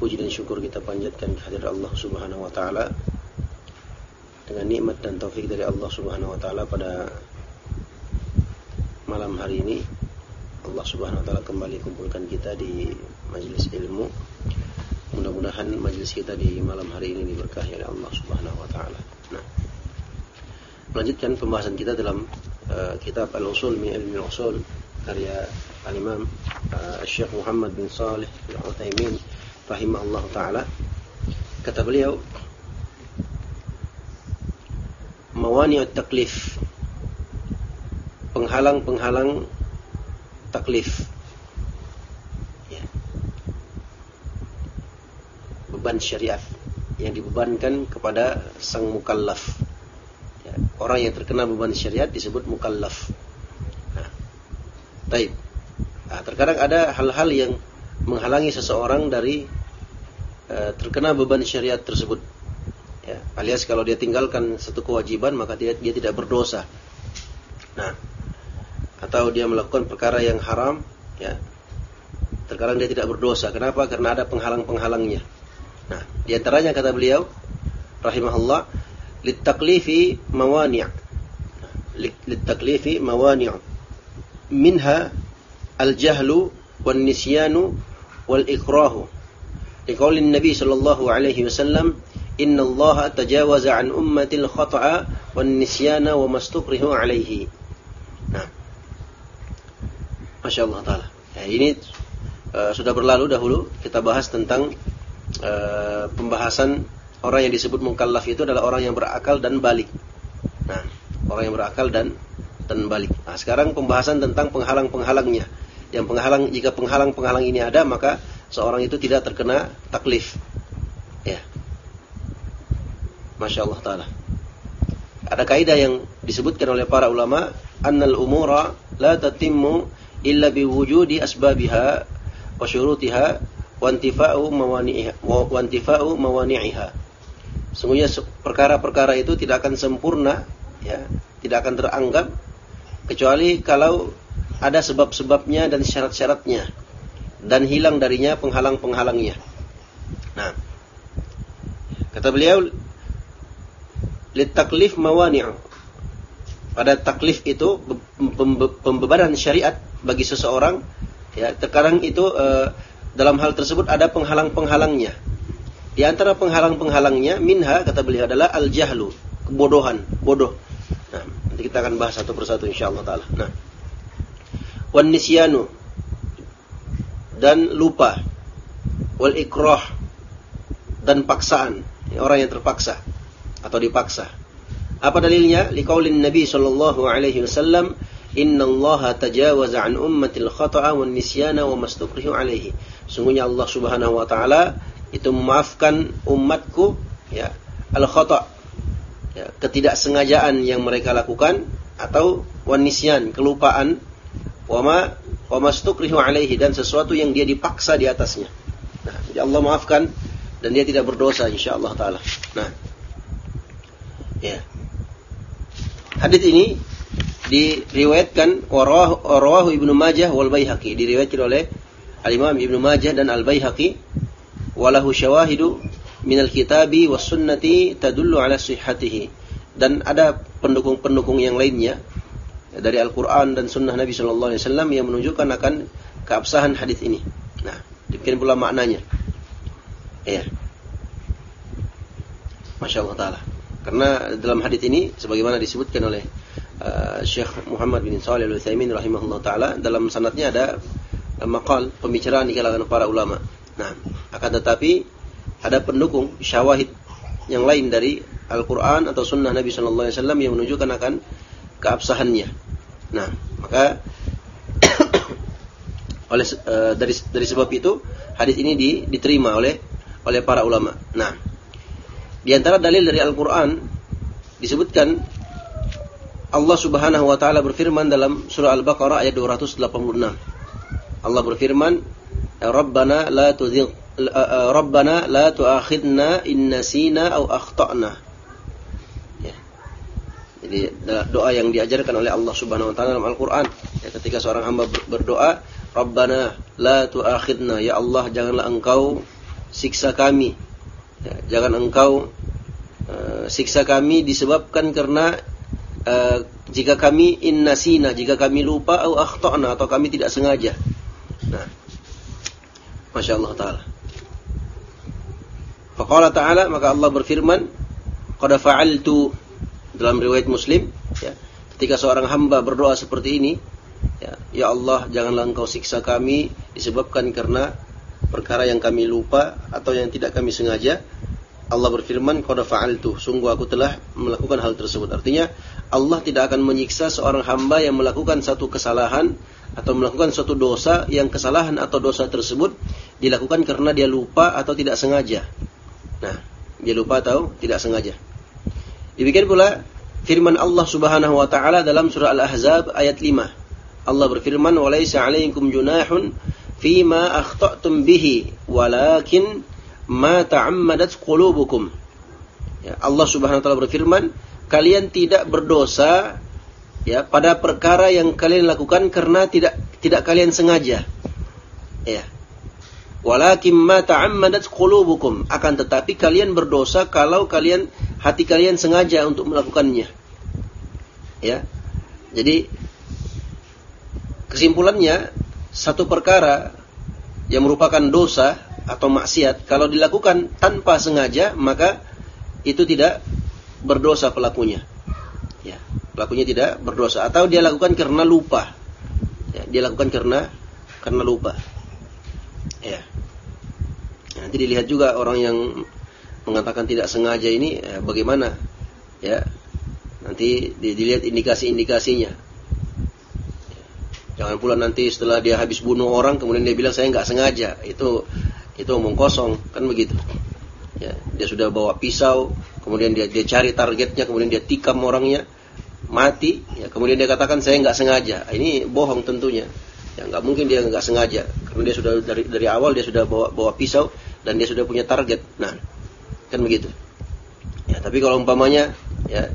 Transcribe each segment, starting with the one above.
puji dan syukur kita panjatkan kehadiran Allah Subhanahu Wa Taala. Dengan nikmat dan taufik dari Allah Subhanahu Wa Taala pada malam hari ini Allah Subhanahu Wa Taala kembali kumpulkan kita di majelis ilmu. Mudah-mudahan majelis kita di malam hari ini diberkahi oleh Allah Subhanahu Wa Taala. Nah Melanjutkan pembahasan kita dalam uh, kitab Al-Usul min Ilmi Al-Usul karya Al-Imam uh, Syekh Muhammad bin Salih Al-Utsaimin rahimahullah taala kata beliau mawani taklif penghalang-penghalang taklif ya. beban syariat yang dibebankan kepada sang mukallaf ya. orang yang terkena beban syariat disebut mukallaf Taib. Nah, terkadang ada hal-hal yang menghalangi seseorang dari uh, terkena beban syariat tersebut. Ya, alias kalau dia tinggalkan satu kewajiban maka dia, dia tidak berdosa. Nah, atau dia melakukan perkara yang haram, ya. Terkadang dia tidak berdosa. Kenapa? Karena ada penghalang-penghalangnya. Nah, di antaranya kata beliau rahimahullah, litaklifi mawani'. Litaklifi mawani' minha al-jahlu wan nisyanu liqaulin nabi sallallahu alaihi wasallam inna Allah tajawaza an ummatil khata'a wan nisyana wa mastukrihu alaihi nah Masya Allah Ta'ala ya, ini uh, sudah berlalu dahulu kita bahas tentang uh, pembahasan orang yang disebut mukallaf itu adalah orang yang berakal dan balik nah orang yang berakal dan dan balik. Nah, sekarang pembahasan tentang penghalang-penghalangnya. Yang penghalang jika penghalang-penghalang ini ada maka seorang itu tidak terkena taklif. Ya. Masya Allah taala. Ada kaidah yang disebutkan oleh para ulama, annal umura la tatimmu illa biwujudi asbabiha wa syurutiha wa intifa'u mawani'iha. Sungguhnya perkara-perkara itu tidak akan sempurna ya, tidak akan teranggap kecuali kalau ada sebab-sebabnya dan syarat-syaratnya dan hilang darinya penghalang-penghalangnya. Nah, kata beliau litaklif mawani' pada taklif itu pembebanan syariat bagi seseorang ya terkadang itu e, dalam hal tersebut ada penghalang-penghalangnya di antara penghalang-penghalangnya minha kata beliau adalah al jahlu kebodohan bodoh nah Nanti kita akan bahas satu persatu insyaallah taala. Nah. Wan nisyanu dan lupa wal ikrah dan paksaan orang yang terpaksa atau dipaksa. Apa dalilnya? Liqaulin Nabi sallallahu alaihi wasallam, "Inna Allah tajawaza an ummatil khata'a wan nisyana wa mastukrihu alaihi." Sungguhnya Allah Subhanahu wa taala itu memaafkan umatku ya al khata' ya, ketidaksengajaan yang mereka lakukan atau wanisyan kelupaan wama wamastukrihu alaihi dan sesuatu yang dia dipaksa di atasnya. Nah, jadi Allah maafkan dan dia tidak berdosa insyaallah taala. Nah. Ya. Hadis ini diriwayatkan warawahu Ibnu Majah wal Baihaqi diriwayatkan oleh Al-Imam Ibnu Majah dan Al Baihaqi walahu syawahidu minal kitabi was sunnati tadullu ala sihhatihi dan ada pendukung-pendukung yang lainnya dari Al-Qur'an dan sunnah Nabi sallallahu alaihi wasallam yang menunjukkan akan keabsahan hadis ini. Nah, demikian pula maknanya. Iya. Masya Allah Ta'ala. Karena dalam hadis ini, sebagaimana disebutkan oleh uh, Syekh Muhammad bin Salih al-Uthaymin rahimahullah ta'ala, dalam sanatnya ada uh, maqal, pembicaraan di kalangan para ulama. Nah, akan tetapi ada pendukung syawahid yang lain dari Al-Quran atau Sunnah Nabi Sallallahu Alaihi Wasallam yang menunjukkan akan keabsahannya. Nah, maka oleh uh, dari dari sebab itu hadis ini di, diterima oleh oleh para ulama. Nah, di antara dalil dari Al-Qur'an disebutkan Allah Subhanahu wa taala berfirman dalam surah Al-Baqarah ayat 286. Allah berfirman, "Rabbana la tuzigh Rabbana la tu'akhidna in nasina aw akhtana." Jadi doa yang diajarkan oleh Allah Subhanahu wa taala dalam Al-Qur'an. Ya, ketika seorang hamba berdoa Rabbana la tu'akhidna ya Allah janganlah engkau siksa kami. Ya, jangan engkau uh, siksa kami disebabkan karena uh, jika kami innasina jika kami lupa atau akhtana atau kami tidak sengaja. Nah Masya Allah Ta'ala. Faqala Ta'ala maka Allah berfirman Qad fa'altu dalam riwayat Muslim ya, ketika seorang hamba berdoa seperti ini Ya, ya Allah, janganlah engkau siksa kami disebabkan karena perkara yang kami lupa atau yang tidak kami sengaja. Allah berfirman, "Qad fa'altu." Sungguh aku telah melakukan hal tersebut. Artinya, Allah tidak akan menyiksa seorang hamba yang melakukan satu kesalahan atau melakukan suatu dosa yang kesalahan atau dosa tersebut dilakukan karena dia lupa atau tidak sengaja. Nah, dia lupa atau tidak sengaja. Demikian pula firman Allah Subhanahu wa taala dalam surah Al-Ahzab ayat 5. Allah berfirman, "Walaisa 'alaikum junahun fima akhta'tum bihi, walakin ma ta'ammadat qulubukum." Ya, Allah Subhanahu wa taala berfirman, kalian tidak berdosa ya pada perkara yang kalian lakukan karena tidak tidak kalian sengaja. Ya. Walakin ma ta'ammadat qulubukum. Akan tetapi kalian berdosa kalau kalian hati kalian sengaja untuk melakukannya. Ya. Jadi Kesimpulannya, satu perkara yang merupakan dosa atau maksiat, kalau dilakukan tanpa sengaja, maka itu tidak berdosa pelakunya. Ya, pelakunya tidak berdosa. Atau dia lakukan karena lupa. Ya, dia lakukan karena karena lupa. Ya. Nanti dilihat juga orang yang mengatakan tidak sengaja ini eh, bagaimana ya nanti dilihat indikasi-indikasinya Jangan pula nanti setelah dia habis bunuh orang kemudian dia bilang saya nggak sengaja. Itu itu omong kosong kan begitu. Ya, dia sudah bawa pisau, kemudian dia dia cari targetnya, kemudian dia tikam orangnya mati, ya, kemudian dia katakan saya nggak sengaja. Ini bohong tentunya. Ya nggak mungkin dia nggak sengaja. Karena dia sudah dari dari awal dia sudah bawa bawa pisau dan dia sudah punya target. Nah, kan begitu. Ya, tapi kalau umpamanya ya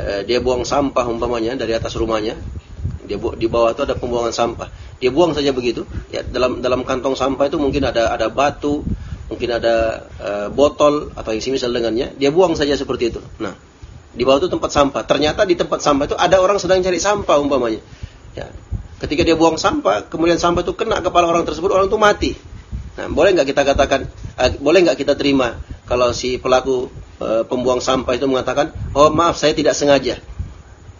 eh, dia buang sampah umpamanya dari atas rumahnya, dia bu di bawah itu ada pembuangan sampah. Dia buang saja begitu. Ya, dalam dalam kantong sampah itu mungkin ada ada batu, mungkin ada uh, botol atau yang semisal dengannya. Dia buang saja seperti itu. Nah, di bawah itu tempat sampah. Ternyata di tempat sampah itu ada orang sedang cari sampah umpamanya. Ya. Ketika dia buang sampah, kemudian sampah itu kena kepala orang tersebut, orang itu mati. Nah, boleh nggak kita katakan, uh, boleh nggak kita terima kalau si pelaku uh, pembuang sampah itu mengatakan, oh maaf saya tidak sengaja.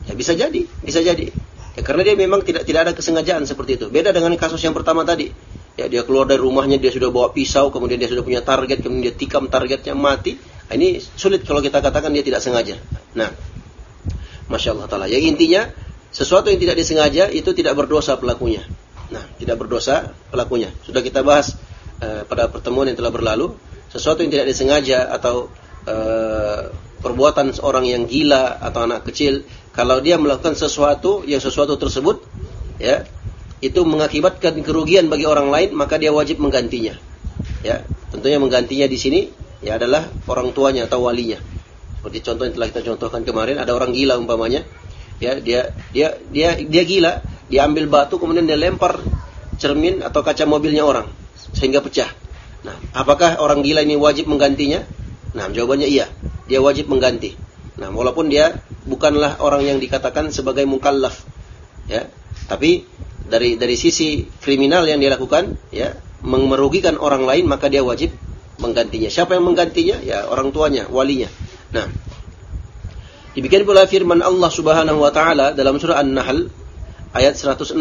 Ya bisa jadi, bisa jadi. Ya, karena dia memang tidak tidak ada kesengajaan seperti itu. Beda dengan kasus yang pertama tadi. Ya, dia keluar dari rumahnya, dia sudah bawa pisau, kemudian dia sudah punya target, kemudian dia tikam targetnya mati. Nah, ini sulit kalau kita katakan dia tidak sengaja. Nah, masya Allah taala. Yang intinya sesuatu yang tidak disengaja itu tidak berdosa pelakunya. Nah, tidak berdosa pelakunya. Sudah kita bahas uh, pada pertemuan yang telah berlalu. Sesuatu yang tidak disengaja atau uh, perbuatan seorang yang gila atau anak kecil kalau dia melakukan sesuatu yang sesuatu tersebut ya itu mengakibatkan kerugian bagi orang lain maka dia wajib menggantinya ya Tentunya menggantinya di sini ya adalah orang tuanya atau walinya. Seperti contoh yang telah kita contohkan kemarin, ada orang gila umpamanya, ya dia dia dia dia gila, dia ambil batu kemudian dia lempar cermin atau kaca mobilnya orang sehingga pecah. Nah, apakah orang gila ini wajib menggantinya? Nah, jawabannya iya, dia wajib mengganti. Nah, walaupun dia bukanlah orang yang dikatakan sebagai mukallaf, ya, tapi dari dari sisi kriminal yang dia lakukan, ya, merugikan orang lain maka dia wajib menggantinya. Siapa yang menggantinya? Ya orang tuanya, walinya. Nah, demikian pula firman Allah Subhanahu wa taala dalam surah An-Nahl ayat 106.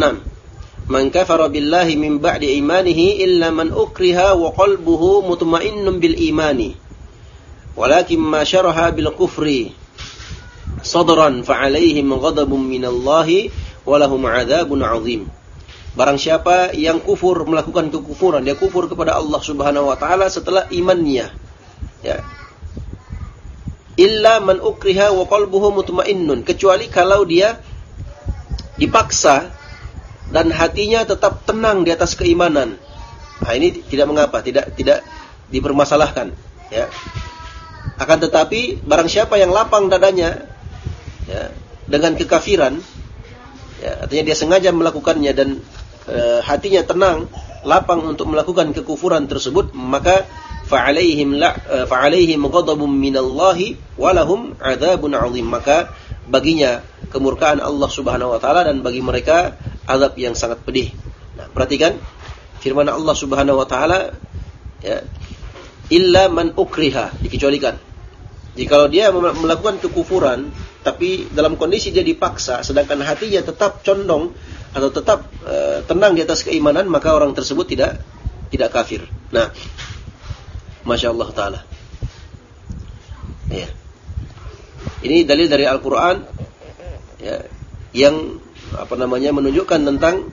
Man kafara billahi min ba'di imanihi illa man ukriha wa qalbuhu mutmainnun bil imani. Walakin ma syaraha bil kufri sadran fa alaihim ghadabun minallahi wa lahum 'adzabun 'adzim. Barang siapa yang kufur melakukan kekufuran, dia kufur kepada Allah Subhanahu wa taala setelah imannya. Ya. Illa man ukriha wa qalbuhu mutmainnun, kecuali kalau dia dipaksa dan hatinya tetap tenang di atas keimanan. Nah, ini tidak mengapa, tidak tidak dipermasalahkan, ya. Akan tetapi barang siapa yang lapang dadanya ya, dengan kekafiran, ya, artinya dia sengaja melakukannya dan e, hatinya tenang, lapang untuk melakukan kekufuran tersebut, maka fa'alaihim la e, fa'alaihim ghadabun minallahi wa lahum adzabun 'adzim. Maka baginya kemurkaan Allah Subhanahu wa taala dan bagi mereka azab yang sangat pedih. Nah, perhatikan firman Allah Subhanahu wa taala ya illa man ukriha dikecualikan. Jikalau dia melakukan kekufuran tapi dalam kondisi dia dipaksa sedangkan hatinya tetap condong atau tetap e, tenang di atas keimanan maka orang tersebut tidak tidak kafir. Nah, masya Allah taala. Ya. Ini dalil dari Al-Quran ya, yang apa namanya menunjukkan tentang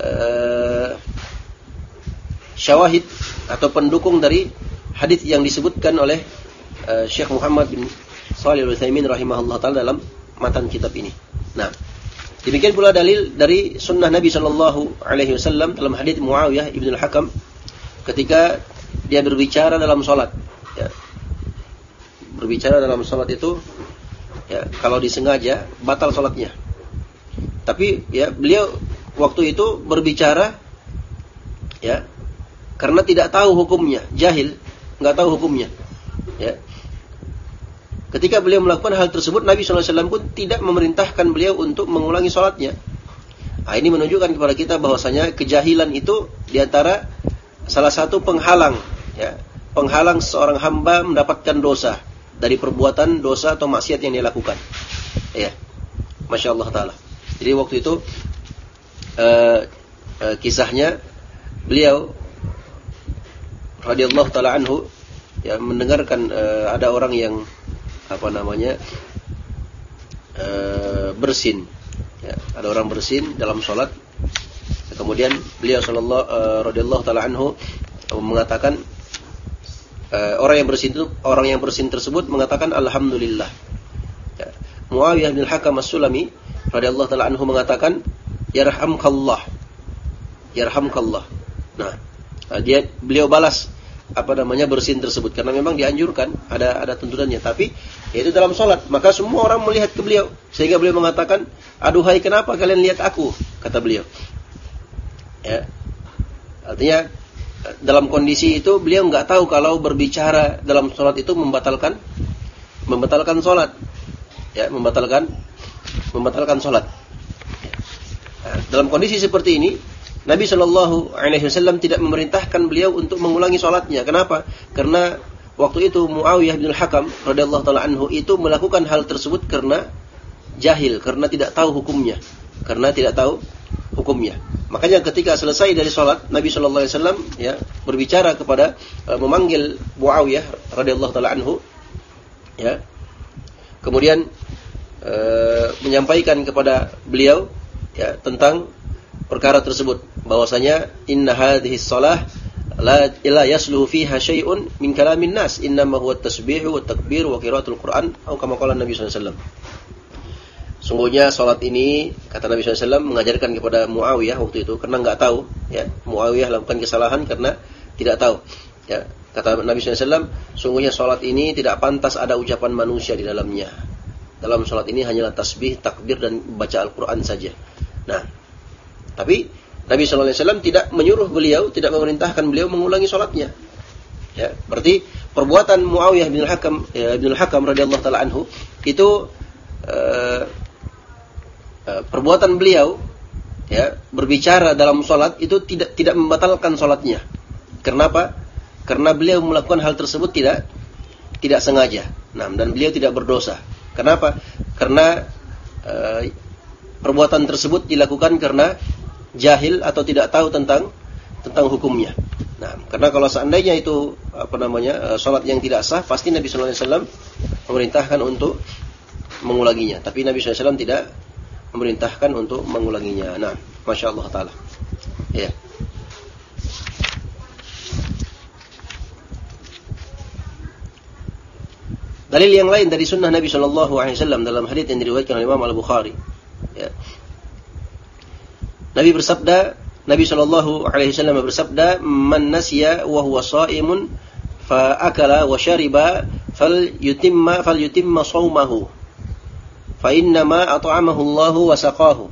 e, syawahid atau pendukung dari hadis yang disebutkan oleh e, Syekh Muhammad bin Shalih Al-Utsaimin rahimahullah taala dalam matan kitab ini. Nah, Demikian pula dalil dari sunnah Nabi Shallallahu Alaihi Wasallam dalam hadits Muawiyah ibn al-Hakam ketika dia berbicara dalam sholat. Ya. Berbicara dalam sholat itu, ya, kalau disengaja batal sholatnya. Tapi ya beliau waktu itu berbicara, ya, karena tidak tahu hukumnya, jahil, nggak tahu hukumnya. Ya. Ketika beliau melakukan hal tersebut, Nabi SAW pun tidak memerintahkan beliau untuk mengulangi sholatnya. Nah, ini menunjukkan kepada kita bahwasanya kejahilan itu di antara salah satu penghalang, ya, penghalang seorang hamba mendapatkan dosa dari perbuatan dosa atau maksiat yang dia lakukan. Ya, masya Allah taala. Jadi waktu itu uh, uh, kisahnya beliau radhiyallahu taala anhu ya mendengarkan uh, ada orang yang apa namanya e, bersin. Ya, ada orang bersin dalam sholat. Kemudian beliau sallallahu e, radhiyallahu taala anhu mengatakan e, orang yang bersin itu orang yang bersin tersebut mengatakan alhamdulillah. Ya. Muawiyah bin Hakam As-Sulami radhiyallahu taala anhu mengatakan yarhamkallah. Yarhamkallah. Nah, dia beliau balas apa namanya bersin tersebut karena memang dianjurkan ada ada tuntunannya tapi yaitu dalam sholat maka semua orang melihat ke beliau sehingga beliau mengatakan aduhai kenapa kalian lihat aku kata beliau ya artinya dalam kondisi itu beliau nggak tahu kalau berbicara dalam sholat itu membatalkan membatalkan sholat ya membatalkan membatalkan sholat ya. dalam kondisi seperti ini Nabi Shallallahu Alaihi Wasallam tidak memerintahkan beliau untuk mengulangi sholatnya. Kenapa? Karena waktu itu Muawiyah bin Hakam radhiyallahu taala anhu itu melakukan hal tersebut karena jahil, karena tidak tahu hukumnya, karena tidak tahu hukumnya. Makanya ketika selesai dari sholat, Nabi Shallallahu Alaihi Wasallam ya berbicara kepada uh, memanggil Muawiyah radhiyallahu taala anhu, ya, kemudian uh, menyampaikan kepada beliau ya tentang perkara tersebut. Bahwasanya inna hadhihi shalah la ila yasluhu fiha syai'un min kalamin nas. Innama huwa tasbihu wa takbir wa qiraatul Quran. Atau kama Nabi sallallahu Sungguhnya salat ini kata Nabi SAW mengajarkan kepada Muawiyah waktu itu karena nggak tahu ya Muawiyah lakukan kesalahan karena tidak tahu Ya, kata Nabi SAW, sungguhnya sholat ini tidak pantas ada ucapan manusia di dalamnya. Dalam sholat ini hanyalah tasbih, takbir, dan baca Al-Quran saja. Nah, tapi Nabi SAW tidak menyuruh beliau, tidak memerintahkan beliau mengulangi sholatnya. Ya, berarti perbuatan Muawiyah bin Al-Hakam ya, bin Al-Hakam radhiyallahu taala anhu itu uh, perbuatan beliau ya berbicara dalam sholat itu tidak tidak membatalkan sholatnya. Kenapa? Karena beliau melakukan hal tersebut tidak tidak sengaja. Nah, dan beliau tidak berdosa. Kenapa? Karena uh, perbuatan tersebut dilakukan karena jahil atau tidak tahu tentang tentang hukumnya. Nah, karena kalau seandainya itu apa namanya uh, sholat yang tidak sah, pasti Nabi Shallallahu Alaihi Wasallam memerintahkan untuk mengulanginya. Tapi Nabi SAW tidak memerintahkan untuk mengulanginya. Nah, masya Allah taala. Ya. Dalil yang lain dari sunnah Nabi Shallallahu Alaihi Wasallam dalam hadits yang diriwayatkan oleh Imam Al Bukhari. Ya. Nabi bersabda, Nabi Shallallahu Alaihi Wasallam bersabda, "Man nasiya wa huwa shaimun fa akala wa shariba fal yutimma fal yutimma saumahu fa innama at'amahu Allahu wa saqahu."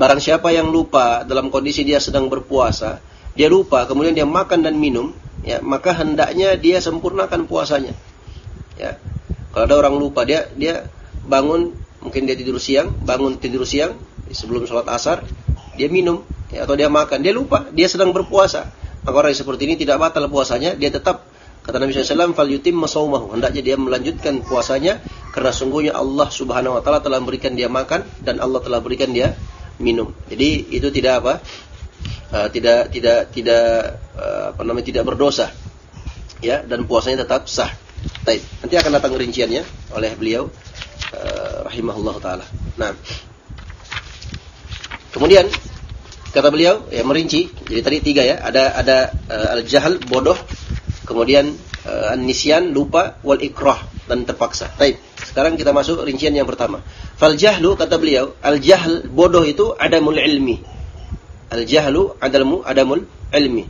Barang siapa yang lupa dalam kondisi dia sedang berpuasa, dia lupa kemudian dia makan dan minum, ya, maka hendaknya dia sempurnakan puasanya. Ya. Kalau ada orang lupa dia dia bangun mungkin dia tidur siang, bangun tidur siang sebelum sholat asar, dia minum ya, atau dia makan, dia lupa, dia sedang berpuasa. Maka orang seperti ini tidak batal puasanya, dia tetap kata Nabi SAW, fal yutim masaumahu. Hendaknya dia melanjutkan puasanya karena sungguhnya Allah Subhanahu wa taala telah memberikan dia makan dan Allah telah berikan dia minum. Jadi itu tidak apa? Uh, tidak tidak tidak uh, apa namanya tidak berdosa. Ya, dan puasanya tetap sah. Baik, nanti akan datang rinciannya oleh beliau uh, rahimahullah taala. Nah, kemudian Kata beliau, ya merinci. Jadi tadi tiga ya. Ada ada uh, al-jahal bodoh, kemudian uh, an-nisyan lupa, wal ikrah dan terpaksa. Baik. Sekarang kita masuk rincian yang pertama. Fal jahlu kata beliau, al-jahl bodoh itu adamul ilmi. Al-jahlu adamul adamul ilmi.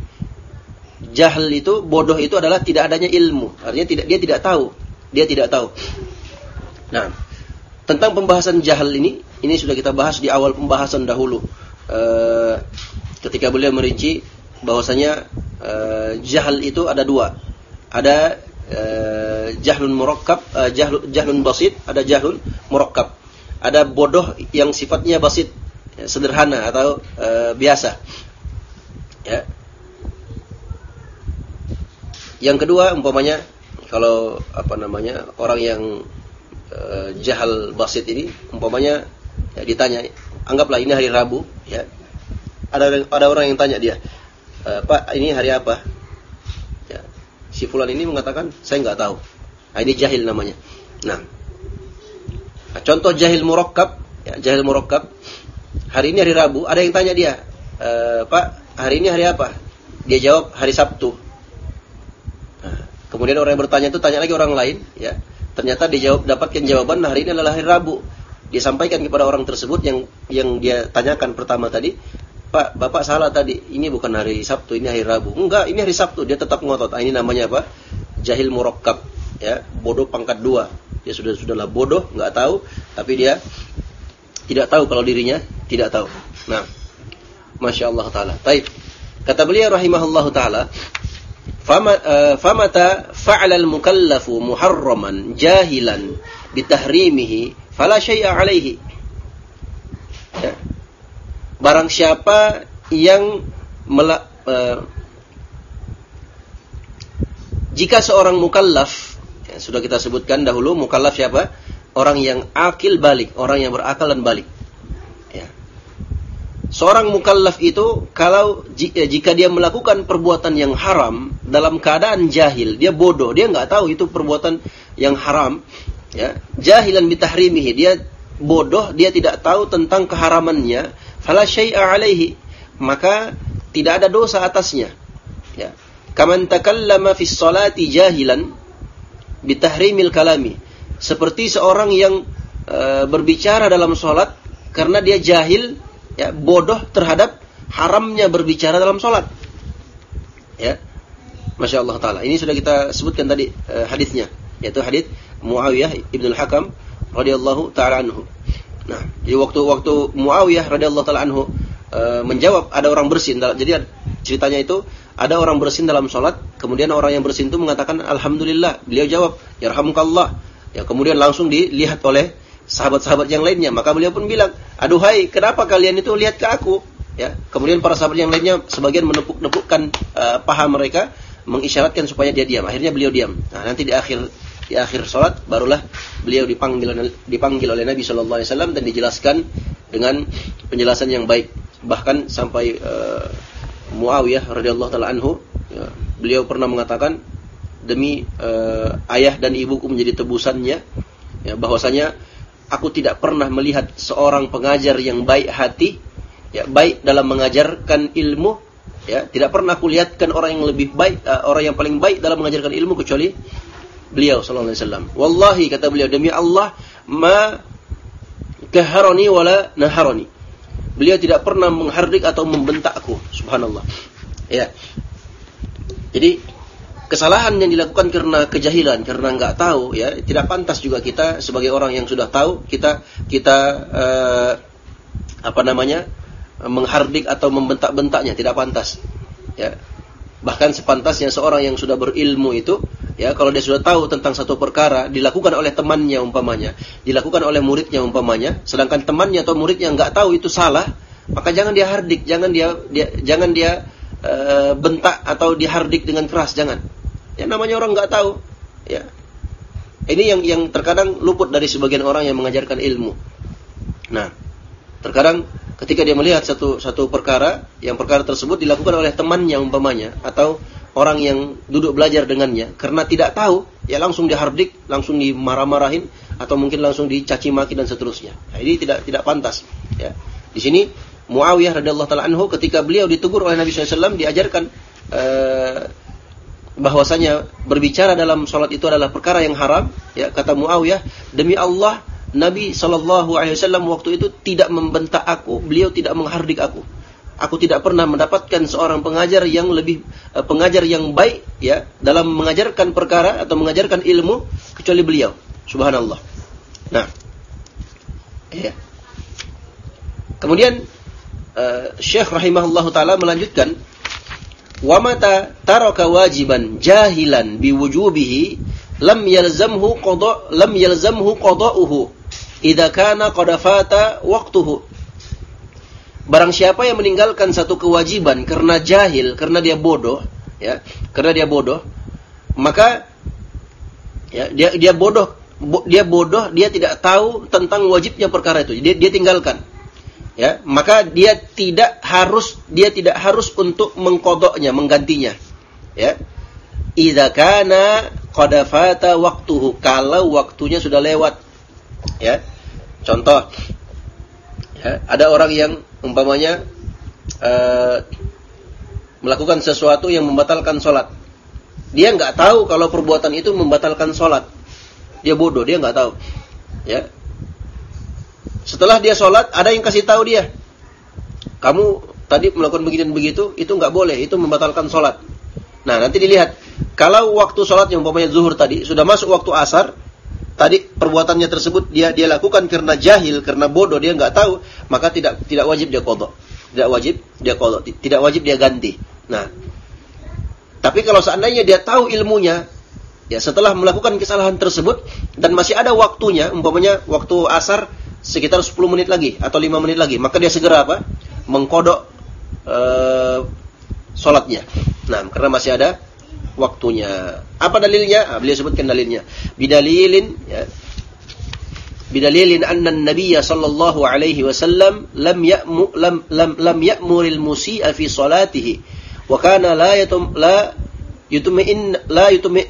Jahil itu bodoh itu adalah tidak adanya ilmu. Artinya tidak dia tidak tahu. Dia tidak tahu. Nah, tentang pembahasan jahil ini, ini sudah kita bahas di awal pembahasan dahulu uh, ketika beliau merinci bahwasanya uh, jahal itu ada dua. Ada uh, jahlun murakkab, uh, jahl, jahlun basit, ada jahlun murakkab. Ada bodoh yang sifatnya basit, ya, sederhana atau uh, biasa. Ya. Yang kedua umpamanya kalau apa namanya orang yang uh, jahal basit ini umpamanya ya, ditanya anggaplah ini hari Rabu, ya. Ada ada orang yang tanya dia, e, Pak ini hari apa? Ya. Si fulan ini mengatakan saya nggak tahu. Nah, ini jahil namanya. Nah, nah contoh jahil murakkab, ya, jahil murakkab. Hari ini hari Rabu, ada yang tanya dia, e, Pak hari ini hari apa? Dia jawab hari Sabtu. Nah, kemudian orang yang bertanya itu tanya lagi orang lain, ya. Ternyata dia jawab dapatkan jawaban hari ini adalah hari Rabu dia sampaikan kepada orang tersebut yang yang dia tanyakan pertama tadi, Pak, Bapak salah tadi. Ini bukan hari Sabtu, ini hari Rabu. Enggak, ini hari Sabtu. Dia tetap ngotot. Ah, ini namanya apa? Jahil murakkab, ya, bodoh pangkat dua. Dia sudah sudahlah bodoh, nggak tahu, tapi dia tidak tahu kalau dirinya tidak tahu. Nah, masya Allah taala. Taib. Kata beliau rahimahullah taala, eh, famata fa'ala al-mukallafu muharraman jahilan bitahrimihi fala syai'a alaihi. Ya. Barang siapa yang mela, uh, jika seorang mukallaf ya, sudah kita sebutkan dahulu mukallaf siapa? Orang yang akil balik, orang yang berakal dan balik. Ya. Seorang mukallaf itu kalau eh, jika dia melakukan perbuatan yang haram dalam keadaan jahil, dia bodoh, dia nggak tahu itu perbuatan yang haram, ya jahilan bitahrimihi dia bodoh dia tidak tahu tentang keharamannya fala syai'a alaihi. Maka tidak ada dosa atasnya. Ya. Kaman takallama fi salati jahilan bitahrimil kalami. Seperti seorang yang e, berbicara dalam salat karena dia jahil ya bodoh terhadap haramnya berbicara dalam salat ya. Masya Allah Taala. Ini sudah kita sebutkan tadi uh, hadisnya, yaitu hadis Muawiyah ibn al-Hakam radhiyallahu taala anhu. Nah, di waktu-waktu Muawiyah radhiyallahu taala anhu uh, menjawab ada orang bersin. Jadi ceritanya itu ada orang bersin dalam sholat, kemudian orang yang bersin itu mengatakan Alhamdulillah. Beliau jawab, Yarhamukallah. Ya, kemudian langsung dilihat oleh sahabat-sahabat yang lainnya. Maka beliau pun bilang, Aduhai, kenapa kalian itu lihat ke aku? Ya, kemudian para sahabat yang lainnya sebagian menepuk-nepukkan uh, paha mereka, mengisyaratkan supaya dia diam. Akhirnya beliau diam. Nah, nanti di akhir di akhir sholat barulah beliau dipanggil dipanggil oleh Nabi Shallallahu Alaihi Wasallam dan dijelaskan dengan penjelasan yang baik. Bahkan sampai uh, Muawiyah radhiyallahu taala anhu, ya, beliau pernah mengatakan demi uh, ayah dan ibuku menjadi tebusannya, ya, bahwasanya aku tidak pernah melihat seorang pengajar yang baik hati, ya, baik dalam mengajarkan ilmu, ya, tidak pernah aku lihatkan orang yang lebih baik, uh, orang yang paling baik dalam mengajarkan ilmu kecuali beliau sallallahu alaihi wasallam. Wallahi kata beliau demi Allah ma kaharani wala naharani Beliau tidak pernah menghardik atau membentakku. Subhanallah. Ya. Jadi kesalahan yang dilakukan karena kejahilan, karena nggak tahu, ya tidak pantas juga kita sebagai orang yang sudah tahu kita kita uh, apa namanya menghardik atau membentak-bentaknya tidak pantas. Ya. Bahkan sepantasnya seorang yang sudah berilmu itu ya kalau dia sudah tahu tentang satu perkara dilakukan oleh temannya umpamanya dilakukan oleh muridnya umpamanya sedangkan temannya atau muridnya nggak tahu itu salah maka jangan dia hardik jangan dia, dia jangan dia e, bentak atau dihardik dengan keras jangan. Ya namanya orang nggak tahu ya. Ini yang yang terkadang luput dari sebagian orang yang mengajarkan ilmu. Nah terkadang ketika dia melihat satu satu perkara yang perkara tersebut dilakukan oleh temannya umpamanya atau orang yang duduk belajar dengannya karena tidak tahu ya langsung dihardik, langsung dimarah-marahin atau mungkin langsung dicaci maki dan seterusnya. Nah, ini tidak tidak pantas ya. Di sini Muawiyah radhiyallahu taala anhu ketika beliau ditegur oleh Nabi SAW diajarkan uh, bahwasanya berbicara dalam sholat itu adalah perkara yang haram ya kata Muawiyah demi Allah Nabi Shallallahu Alaihi Wasallam waktu itu tidak membentak aku, beliau tidak menghardik aku aku tidak pernah mendapatkan seorang pengajar yang lebih uh, pengajar yang baik ya dalam mengajarkan perkara atau mengajarkan ilmu kecuali beliau. Subhanallah. Nah. Ya. Kemudian uh, Syekh rahimahullah taala melanjutkan wa mata wajiban jahilan biwujubihi lam yalzamhu qada lam yalzamhu qada'uhu idza kana qad fata waqtuhu Barang siapa yang meninggalkan satu kewajiban karena jahil, karena dia bodoh, ya, karena dia bodoh, maka ya, dia dia bodoh, bo, dia bodoh, dia tidak tahu tentang wajibnya perkara itu. Dia dia tinggalkan. Ya, maka dia tidak harus dia tidak harus untuk mengkodoknya, menggantinya. Ya. Idza kana qad fata waktuhu, kalau waktunya sudah lewat. Ya. Contoh, ya, ada orang yang umpamanya uh, melakukan sesuatu yang membatalkan sholat. Dia nggak tahu kalau perbuatan itu membatalkan sholat. Dia bodoh, dia nggak tahu. Ya. Setelah dia sholat, ada yang kasih tahu dia. Kamu tadi melakukan begini dan begitu, itu nggak boleh, itu membatalkan sholat. Nah, nanti dilihat. Kalau waktu sholatnya umpamanya zuhur tadi, sudah masuk waktu asar, tadi perbuatannya tersebut dia dia lakukan karena jahil, karena bodoh, dia nggak tahu, maka tidak tidak wajib dia kodok. Tidak wajib dia kodok, tidak wajib dia ganti. Nah, tapi kalau seandainya dia tahu ilmunya, ya setelah melakukan kesalahan tersebut dan masih ada waktunya, umpamanya waktu asar sekitar 10 menit lagi atau 5 menit lagi, maka dia segera apa? Mengkodok uh, sholatnya. Nah, karena masih ada waktunya. Apa dalilnya? Ah, beliau sebutkan dalilnya. Bidalilin ya. Bidalilin anna an-nabiy sallallahu alaihi wasallam lam ya'mu lam lam lam ya'muril musii'a fi salatihi wa kana la yatum la yutma'in la yutmi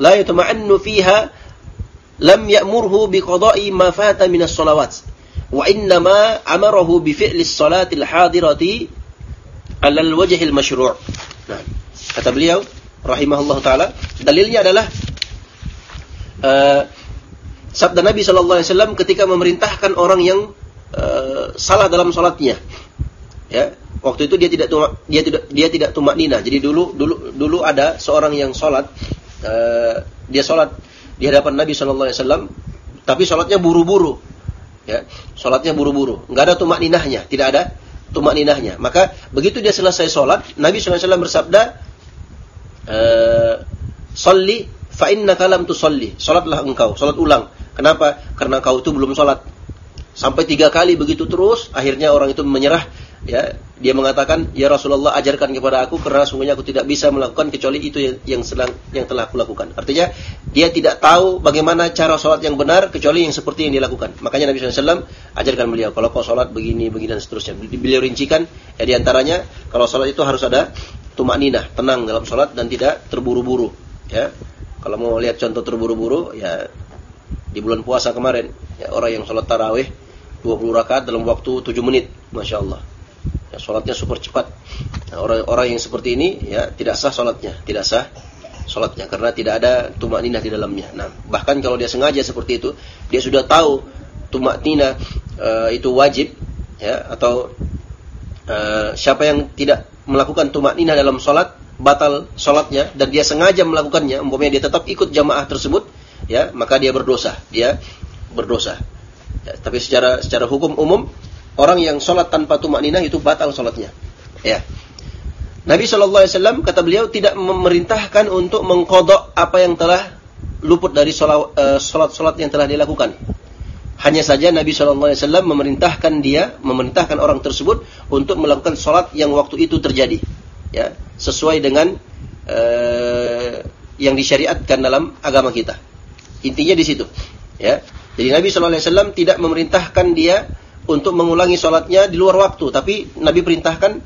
la yutma'annu fiha lam ya'murhu bi qada'i ma fata min as-salawat wa innama amarahu bi fi'li as-salati al-hadirati ala al-wajh al-mashru' Nah, kata beliau rahimahullah taala, dalilnya adalah uh, sabda Nabi Shallallahu alaihi wasallam ketika memerintahkan orang yang uh, salah dalam salatnya. Ya, waktu itu dia tidak tuma, dia tidak dia tidak tumak nina. Jadi dulu dulu dulu ada seorang yang sholat, uh, dia sholat di hadapan Nabi Shallallahu Alaihi Wasallam, tapi sholatnya buru-buru, ya, sholatnya buru-buru, nggak ada tumak ninahnya, tidak ada tumak ninahnya. Maka begitu dia selesai sholat, Nabi Shallallahu Alaihi Wasallam bersabda, uh, "Salli fa inna kalam tu salli." Sholatlah engkau, sholat ulang. Kenapa? Karena kau itu belum sholat. Sampai tiga kali begitu terus, akhirnya orang itu menyerah ya. Dia mengatakan ya Rasulullah ajarkan kepada aku karena sungguhnya aku tidak bisa melakukan kecuali itu yang yang sedang yang telah aku lakukan. Artinya dia tidak tahu bagaimana cara sholat yang benar kecuali yang seperti yang dilakukan. Makanya Nabi SAW ajarkan beliau kalau kau sholat begini begini dan seterusnya. Beliau rincikan ya di antaranya kalau sholat itu harus ada tumak ninah tenang dalam sholat dan tidak terburu-buru ya. Kalau mau lihat contoh terburu-buru ya di bulan puasa kemarin ya orang yang sholat tarawih 20 rakaat dalam waktu 7 menit Masya Allah ya, sholatnya super cepat. Nah, orang-orang yang seperti ini ya tidak sah sholatnya, tidak sah sholatnya karena tidak ada tumak ninah di dalamnya. Nah, bahkan kalau dia sengaja seperti itu, dia sudah tahu tumak ninah uh, itu wajib ya atau uh, siapa yang tidak melakukan tumak ninah dalam sholat batal sholatnya dan dia sengaja melakukannya, umpamanya dia tetap ikut jamaah tersebut, ya maka dia berdosa, dia berdosa. Ya, tapi secara secara hukum umum orang yang sholat tanpa tumak ninah itu batal sholatnya. Ya. Nabi Wasallam kata beliau tidak memerintahkan untuk mengkodok apa yang telah luput dari eh, sholat-sholat yang telah dilakukan. Hanya saja Nabi Wasallam memerintahkan dia, memerintahkan orang tersebut untuk melakukan sholat yang waktu itu terjadi, ya, sesuai dengan uh, yang disyariatkan dalam agama kita. Intinya di situ, ya. Jadi Nabi Wasallam tidak memerintahkan dia untuk mengulangi sholatnya di luar waktu, tapi Nabi perintahkan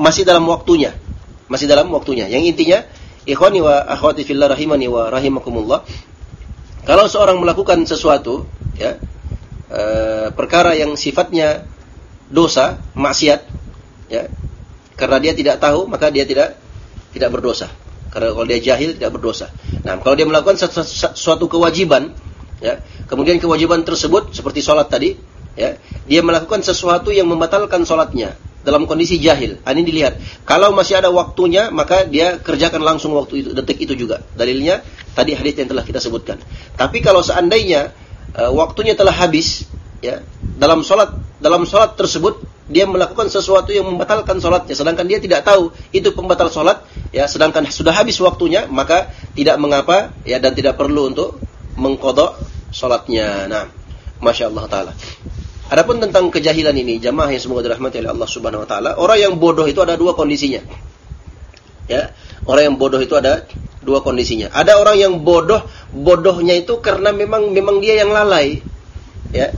masih dalam waktunya, masih dalam waktunya. Yang intinya, ikhwani wa akhwati fillah rahimani wa rahimakumullah, kalau seorang melakukan sesuatu, ya, e, perkara yang sifatnya dosa, maksiat, ya, karena dia tidak tahu, maka dia tidak tidak berdosa. Karena kalau dia jahil tidak berdosa. Nah, kalau dia melakukan suatu kewajiban, ya, kemudian kewajiban tersebut seperti sholat tadi, ya, dia melakukan sesuatu yang membatalkan sholatnya dalam kondisi jahil. Ah, ini dilihat. Kalau masih ada waktunya, maka dia kerjakan langsung waktu itu, detik itu juga. Dalilnya tadi hadis yang telah kita sebutkan. Tapi kalau seandainya uh, waktunya telah habis, ya, dalam sholat dalam sholat tersebut dia melakukan sesuatu yang membatalkan sholatnya, sedangkan dia tidak tahu itu pembatal sholat, ya, sedangkan sudah habis waktunya, maka tidak mengapa, ya, dan tidak perlu untuk mengkodok sholatnya. Nah, masya Allah taala. Adapun tentang kejahilan ini, jamaah yang semoga dirahmati oleh Allah Subhanahu wa taala, orang yang bodoh itu ada dua kondisinya. Ya, orang yang bodoh itu ada dua kondisinya. Ada orang yang bodoh, bodohnya itu karena memang memang dia yang lalai. Ya.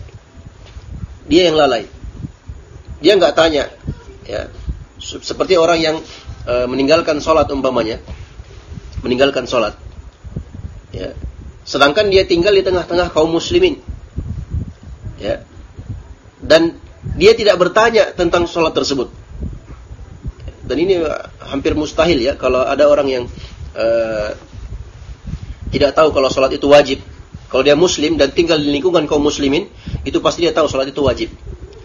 Dia yang lalai. Dia nggak tanya. Ya. Seperti orang yang e, meninggalkan sholat umpamanya. Meninggalkan sholat. Ya. Sedangkan dia tinggal di tengah-tengah kaum muslimin. Ya dan dia tidak bertanya tentang sholat tersebut. Dan ini hampir mustahil ya kalau ada orang yang uh, tidak tahu kalau sholat itu wajib. Kalau dia muslim dan tinggal di lingkungan kaum muslimin, itu pasti dia tahu sholat itu wajib.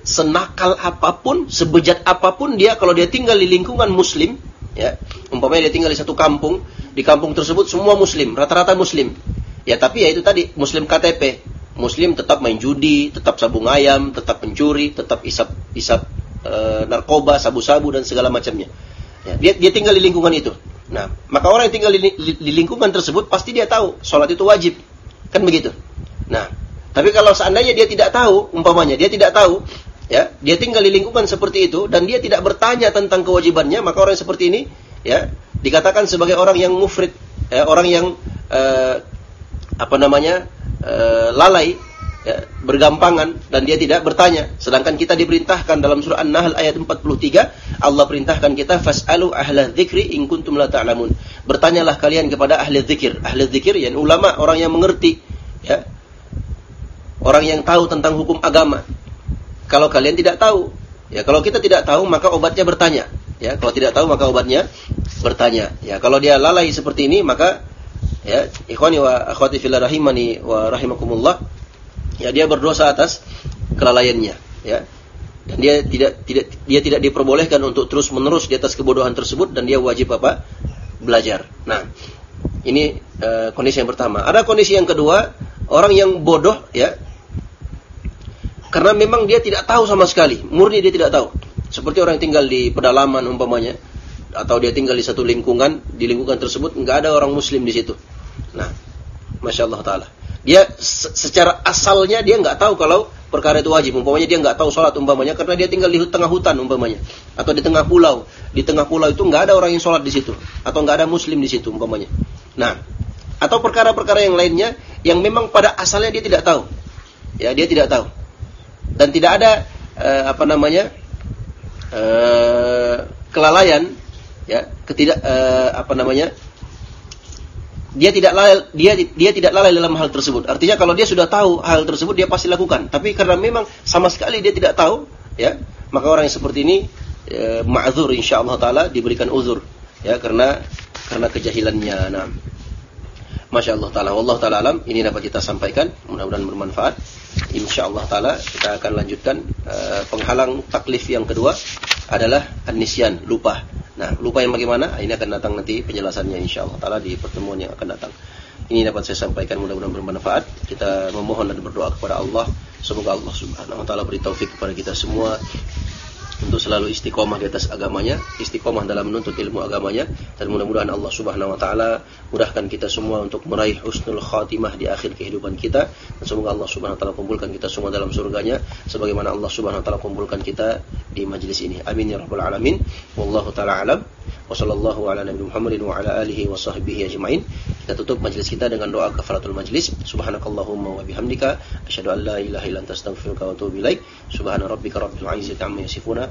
Senakal apa pun, sebejat apa pun dia kalau dia tinggal di lingkungan muslim, ya, umpamanya dia tinggal di satu kampung, di kampung tersebut semua muslim, rata-rata muslim. Ya, tapi ya itu tadi muslim KTP. Muslim tetap main judi, tetap sabung ayam, tetap pencuri, tetap isap isap e, narkoba, sabu-sabu dan segala macamnya. Ya, dia dia tinggal di lingkungan itu. Nah, maka orang yang tinggal di, di, di lingkungan tersebut pasti dia tahu sholat itu wajib, kan begitu. Nah, tapi kalau seandainya dia tidak tahu, umpamanya dia tidak tahu, ya, dia tinggal di lingkungan seperti itu dan dia tidak bertanya tentang kewajibannya, maka orang seperti ini, ya, dikatakan sebagai orang yang mufrid, ya, orang yang eh, apa namanya e, lalai, ya, bergampangan dan dia tidak bertanya. Sedangkan kita diperintahkan dalam surah An-Nahl ayat 43, Allah perintahkan kita fas'alu ahla dzikri in kuntum la ta'lamun. Bertanyalah kalian kepada ahli dzikir. Ahli dzikir yang ulama, orang yang mengerti, ya. Orang yang tahu tentang hukum agama. Kalau kalian tidak tahu, ya kalau kita tidak tahu maka obatnya bertanya. Ya, kalau tidak tahu maka obatnya bertanya. Ya, kalau dia lalai seperti ini maka ya ikhwani wa akhwati fillah rahimani wa rahimakumullah ya dia berdosa atas kelalaiannya ya dan dia tidak tidak dia tidak diperbolehkan untuk terus menerus di atas kebodohan tersebut dan dia wajib apa belajar nah ini uh, kondisi yang pertama ada kondisi yang kedua orang yang bodoh ya karena memang dia tidak tahu sama sekali murni dia tidak tahu seperti orang yang tinggal di pedalaman umpamanya atau dia tinggal di satu lingkungan di lingkungan tersebut nggak ada orang muslim di situ nah masya Allah taala dia secara asalnya dia nggak tahu kalau perkara itu wajib. Umpamanya dia nggak tahu sholat umpamanya karena dia tinggal di tengah hutan umpamanya atau di tengah pulau. Di tengah pulau itu nggak ada orang yang sholat di situ atau nggak ada muslim di situ umpamanya. Nah, atau perkara-perkara yang lainnya yang memang pada asalnya dia tidak tahu. Ya, dia tidak tahu. Dan tidak ada uh, apa namanya? Uh, kelalaian ya, ketidak uh, apa namanya? dia tidak lalai dia dia tidak lalai dalam hal tersebut. Artinya kalau dia sudah tahu hal tersebut dia pasti lakukan. Tapi karena memang sama sekali dia tidak tahu, ya, maka orang yang seperti ini e, ma'dzur insyaallah taala diberikan uzur, ya, karena karena kejahilannya. Nah. Masya Allah Ta'ala Allah Ta'ala alam Ini dapat kita sampaikan Mudah-mudahan bermanfaat Insya Allah Ta'ala Kita akan lanjutkan uh, Penghalang taklif yang kedua Adalah Anisyan Lupa Nah, lupa yang bagaimana? Ini akan datang nanti penjelasannya insya Allah taala di pertemuan yang akan datang. Ini dapat saya sampaikan mudah-mudahan bermanfaat. Kita memohon dan berdoa kepada Allah. Semoga Allah Subhanahu wa taala beri taufik kepada kita semua untuk selalu istiqomah di atas agamanya, istiqomah dalam menuntut ilmu agamanya dan mudah-mudahan Allah Subhanahu wa taala mudahkan kita semua untuk meraih husnul khatimah di akhir kehidupan kita dan semoga Allah Subhanahu wa taala kumpulkan kita semua dalam surganya sebagaimana Allah Subhanahu wa taala kumpulkan kita di majlis ini. Amin ya rabbal alamin. Wallahu taala alam. Wassallallahu ala nabi Muhammadin wa ala alihi wa sahbihi ajma'in. Kita tutup majlis kita dengan doa kafaratul majlis. Subhanakallahumma wa bihamdika asyhadu an la ilaha wa atubu rabbil amma yasifuna